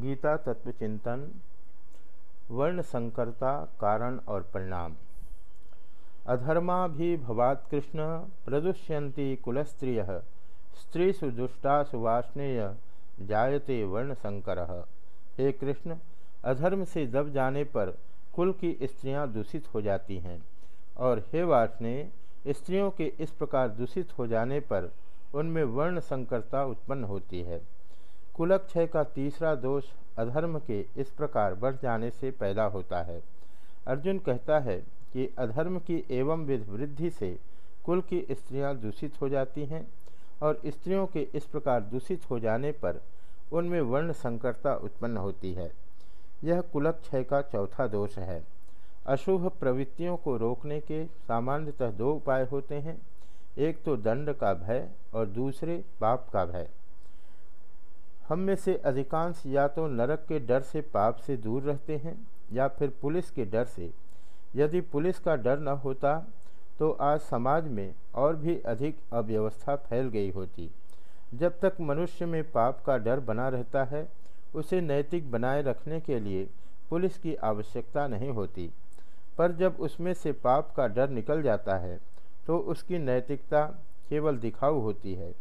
गीता तत्वचिंतन वर्ण संकरता कारण और परिणाम। अधर्मा भी भवात कृष्ण प्रदुष्यंती कुलस्त्रिय स्त्री सुदुष्टा वाष्णेय, जायते वर्ण संकर हे कृष्ण, अधर्म से दब जाने पर कुल की स्त्रियाँ दूषित हो जाती हैं, और हे वाष्णे, स्त्रियों के इस प्रकार दूषित हो जाने पर उनमें वर्ण संकरता उत्पन्न होती है। कुलक्षय का तीसरा दोष अधर्म के इस प्रकार बढ़ जाने से पैदा होता है। अर्जुन कहता है कि अधर्म की एवं विध वृद्धि से कुल की स्त्रियाँ दूषित हो जाती हैं और स्त्रियों के इस प्रकार दूषित हो जाने पर उनमें वर्ण संकरता उत्पन्न होती है। यह कुलक्षय का चौथा दोष है। अशुभ प्रवृत्तियों को रोकने के सामान्यतः दो उपाय होते हैं। एक तो दंड का भय और दूसरे पाप का भय। हम में से अधिकांश या तो नरक के डर से पाप से दूर रहते हैं, या फिर पुलिस के डर से। यदि पुलिस का डर न होता तो आज समाज में और भी अधिक अव्यवस्था फैल गई होती। जब तक मनुष्य में पाप का डर बना रहता है, उसे नैतिक बनाए रखने के लिए पुलिस की आवश्यकता नहीं होती। पर जब उसमें से पाप का डर निकल जाता है तो उसकी नैतिकता केवल दिखाऊ होती है।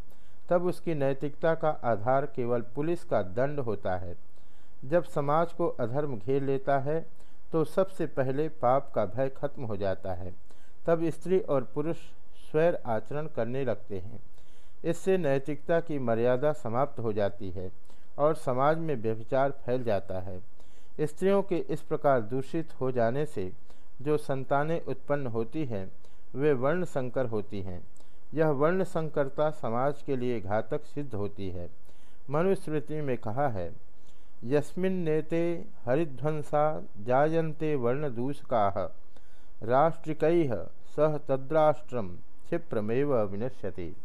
तब उसकी नैतिकता का आधार केवल पुलिस का दंड होता है। जब समाज को अधर्म घेर लेता है तो सबसे पहले पाप का भय खत्म हो जाता है। तब स्त्री और पुरुष स्वैर आचरण करने लगते हैं। इससे नैतिकता की मर्यादा समाप्त हो जाती है और समाज में व्यभिचार फैल जाता है। स्त्रियों के इस प्रकार दूषित हो जाने से जो संतानें उत्पन्न होती हैं, वे वर्ण संकर होती हैं। यह वर्ण संकरता समाज के लिए घातक सिद्ध होती है। मनुस्मृति में कहा है, यस्मिन नेते हरिध्वंसा जायन्ते वर्णदूषका, राष्ट्रिक सह तद्राष्ट्रम क्षिप्रमेव विनश्यति।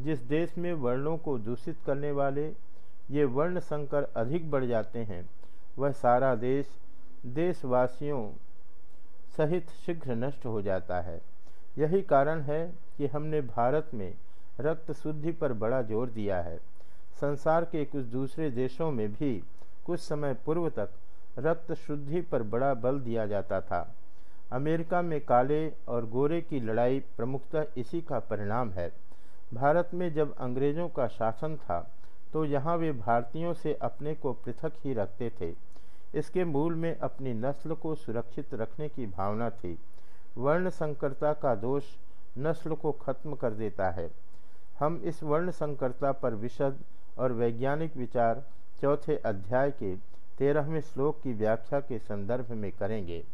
जिस देश में वर्णों को दूषित करने वाले ये वर्ण संकर अधिक बढ़ जाते हैं, वह सारा देश, देशवासियों सहित शीघ्र नष्ट हो जाता है। यही कारण है कि हमने भारत में रक्त शुद्धि पर बड़ा ज़ोर दिया है। संसार के कुछ दूसरे देशों में भी कुछ समय पूर्व तक रक्त शुद्धि पर बड़ा बल दिया जाता था। अमेरिका में काले और गोरे की लड़ाई प्रमुखतः इसी का परिणाम है। भारत में जब अंग्रेज़ों का शासन था तो यहाँ वे भारतीयों से अपने को पृथक ही रखते थे। इसके मूल में अपनी नस्ल को सुरक्षित रखने की भावना थी। वर्ण संकरता का दोष नस्ल को खत्म कर देता है। हम इस वर्ण संकरता पर विशद और वैज्ञानिक विचार चौथे अध्याय के तेरहवें श्लोक की व्याख्या के संदर्भ में करेंगे।